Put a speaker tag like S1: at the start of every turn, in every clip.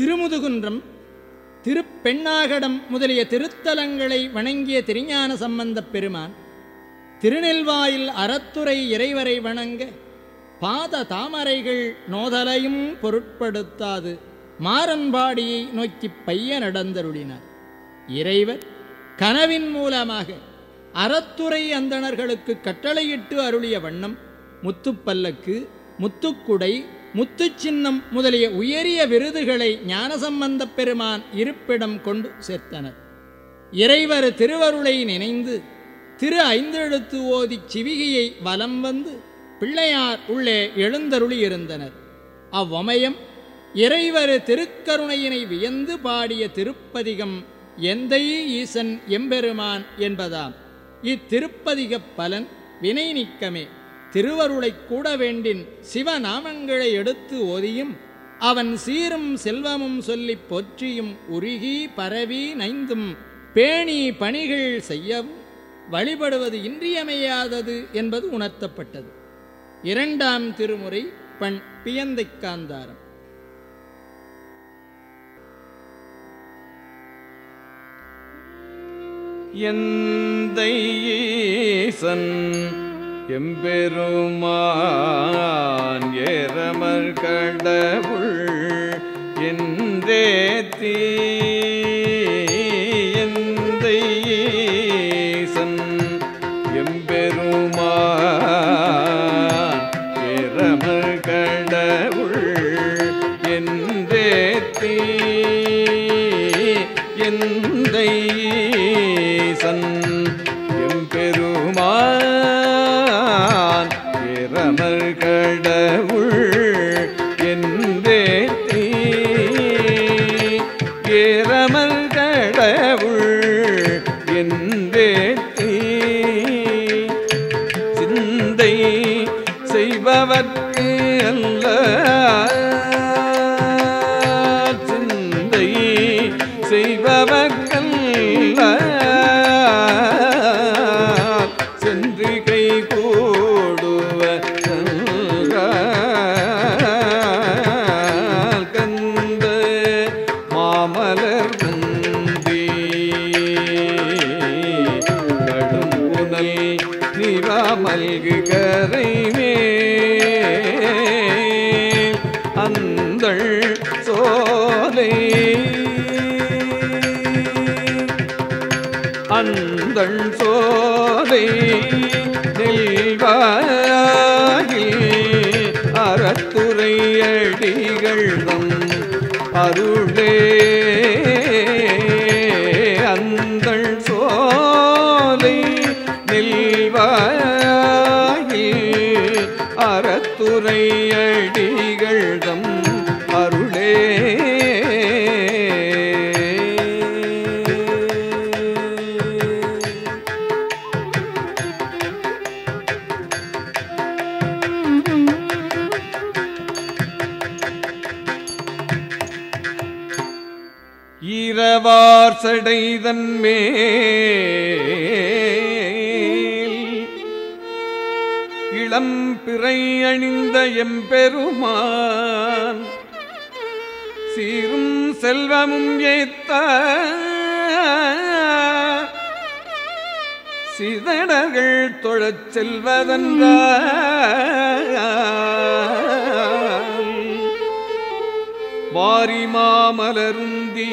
S1: திருமுதுகுன்றம் திருப்பெண்ணாகடம் முதலிய திருத்தலங்களை வணங்கிய திருஞான சம்பந்தப் பெருமான் திருநெல்வாயில் அறத்துறை இறைவரை வணங்க பாத தாமரைகள் நோதலையும் பொருட்படுத்தாது மாறன்பாடியை நோக்கிப் பைய நடந்தருளினார். இறைவர் கனவின் மூலமாக அறத்துறை அந்தணர்களுக்கு கட்டளையிட்டு அருளிய வண்ணம் முத்துப்பல்லக்கு முத்துக்குடை முத்துச்சின்னம் முதலிய உயரிய விருதுகளை ஞானசம்பந்தப் பெருமான் இருப்பிடம் கொண்டு சேர்த்தனர். இறைவர் திருவருளை நினைந்து திரு ஐந்தெழுத்து ஓதிச் சிவிகையை வலம் வந்து பிள்ளையார் உள்ளே எழுந்தருளி இருந்தனர். அவ்வமயம் இறைவர் திருக்கருணையினை வியந்து பாடிய திருப்பதிகம் எந்தை ஈசன் எம்பெருமான் என்பதாம். இத்திருப்பதிகப் பலன் வினை நீக்கமே. திருவருளைக் கூட வேண்டின் சிவநாமங்களை எடுத்து ஓதியும் அவன் சீரும் செல்வமும் சொல்லிப் போற்றியும் உருகி பரவி நைந்தும் பேணி பணிகள் செய்யவும் வழிபடுவது இன்றியமையாதது என்பது உணர்த்தப்பட்டது. இரண்டாம் திருமுறை பண் பியந்தைக் காந்தாரம்.
S2: எந்தை எம்பெருமான் ஏரமர் கடவுள் என்றேத்தி எந்தை சன் சோலை நெல்வாகி அறத்துறை தம் அருளே. அந்தள் சோலை நெல்வாகி அறத்துறையடி சடைதன் மேல். இளம் பிறை அணிந்த எம்பெருமான் சீரும் செல்வமும் ஏத்த சிதடர்கள் தொழச் செல்வதென்றால் வாரிமாமலருந்தி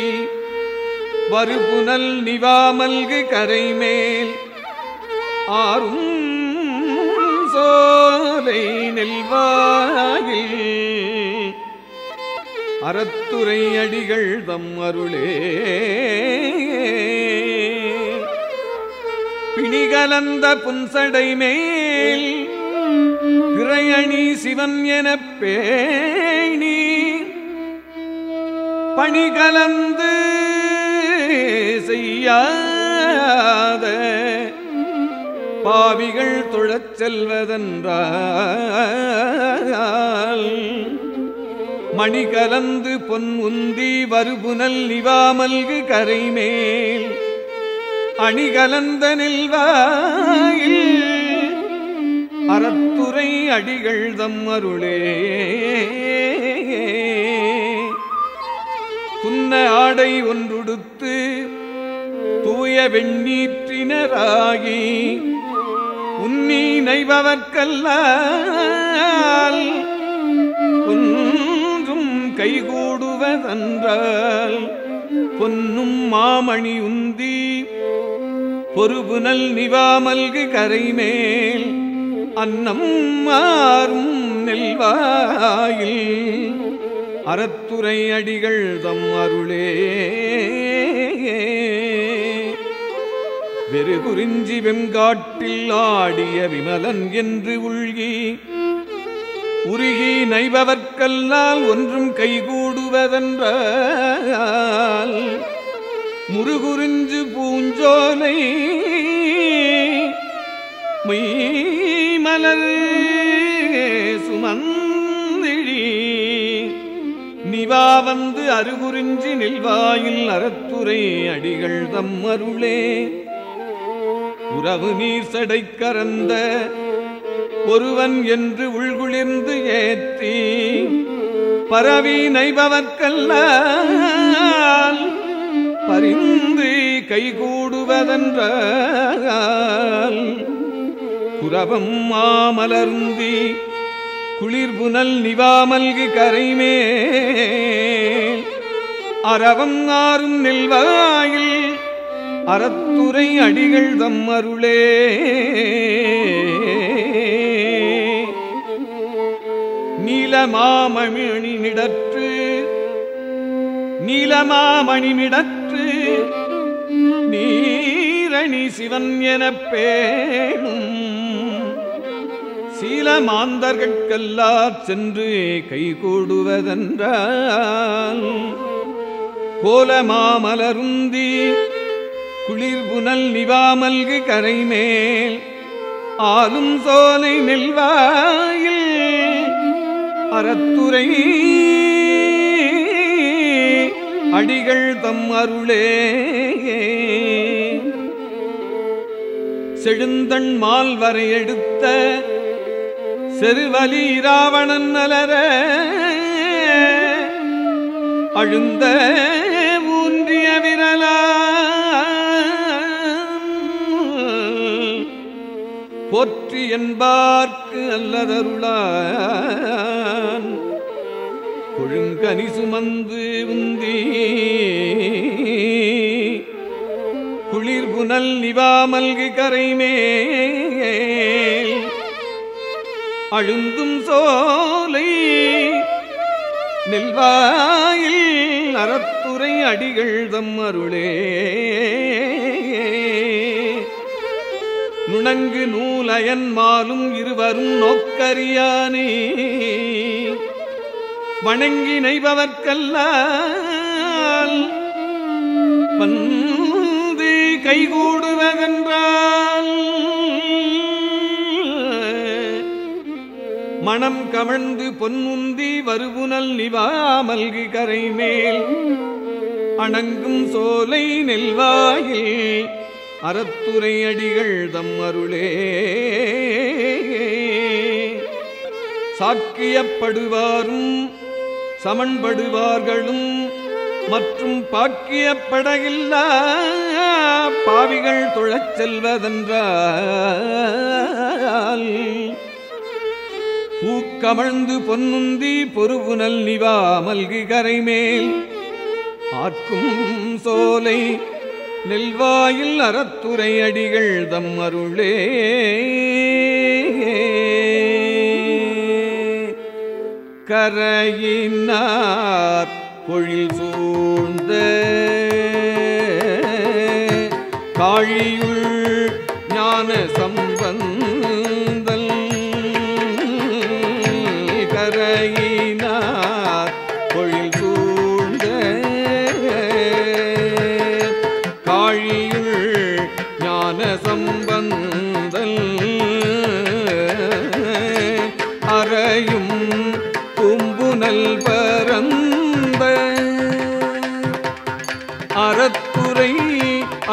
S2: வருபுனல் நிவாமல்கு கரைமேல். ஆறும் சோலை நெல்வாயில். அறத்துறை அடிகள் தம் அருளே. பிணிகலந்த புன்சடை மேல். திரையணி சிவன் எனப் பேணி. பணிகலந்து செய்யாத பாவிகள் தொழச் செல்வதென்றால் மணி கலந்து பொன் உந்தி வருபுனல் நிவாமல்கு கரைமேல் அணி கலந்த நெல்வாயில் அறத்துறை அடிகள் தம் அருளே துன்ன ஆடை ஒன்றுடுத்து தூய வெண்ணீற்றினராகி உன்னி நைபவர்க்கல்லால் ஒன்றும் கைகூடுவதென்றால் பொன்னும் மாமணி உந்தி பொறுபுனல் நிவாமல்கு கரைமேல் அன்னம் மாறும் நெல்வாயில். அறத்துறை அடிகள் தம் அருளே. வெறுகுறிஞ்சி வெங்காட்டில் ஆடிய விமலன் என்று உள்கி உருகி நைபவர்க்கல்லால் ஒன்றும் கைகூடுவதென்றால் முருகுறிஞ்சு பூஞ்சோலை மெய்மலர் சுமன் நிவா வந்து அருகுறிஞ்சி நெல்வாயில் அறத்துறை அடிகள் தம் அருளே உறவு நீர் சடை கறந்த ஒருவன் என்று உள்குளிர்ந்து ஏத்தி பரவி நைபவர்க்கல்லால் பரிந்து கைகூடுவதென்றால் குரவம் மாமலர்ந்தி குளிர்புனல் நிவாமல்கு கரைமே அறவம் ஆறும் நெல்வாயில் அறத்துறை அடிகள் தம் அருளே. நீலமாமணி நிடற்று நீலமாமணி நிடற்று நீரணி சிவன் எனப் பேணும். சீல சீலமாந்தர்கட்கல்லா சென்று கைகூடுவதென்றால் கோலமாமலருந்தி குளிர்புனல் நிவாமல்கு கரைமேல் ஆளும் சோலை நெல்வாயில் அறத்துரை அடிகள் தம் அருளே செழுந்தன் மால் வரை எடுத்த செருவலி இராவணன் அலர அழுந்த ஊன்றிய விரலா போற்றி என்பார்க்கு அல்லதருளான். கொழுங்கனி சுமந்து உந்தி. குளிர் புனல் நிவாமல்கு கரைமே அழுந்தும் சோலை நெல்வாயில் அறத்துறை அடிகள் தம் அருளே. நுணங்கு நூலயன் மாலும் இருவரும் நோக்கரியானே வணங்கி நெய்பவர்க்கல்லால் வந்து கைகூடும் மணம் கமழ்ந்து பொன்முந்தி வருபுனல் நிவாமல்கு கரைமேல். அணங்கும் சோலை நெல்வாயில் அறத்துறை அடிகள் தம் அருளே. சாக்கியப்படுவாரும் சமன்படுவார்களும் மற்றும் பாக்கியப்படகில்லா பாவிகள் தொழச் செல்வதென்றால் பூக்கமழ்ந்து பொன்னுந்தி பொறுவுனல் நிவா மல்கி கரைமேல். ஆர்க்கும் சோலை நெல்வாயில் அறத்துறை அடிகள் தம் அருளே. கரையினார் பொழில் சூழ்ந்த காழியுள் ஞான சம்பந்தல்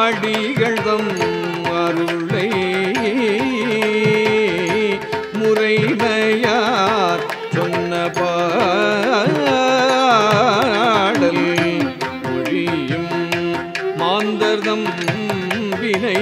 S2: ஆடிகழ்தம் அருளை. முறைமையார் சொன்ன பாடல் ஒழியும் மாந்தர்தம் வினை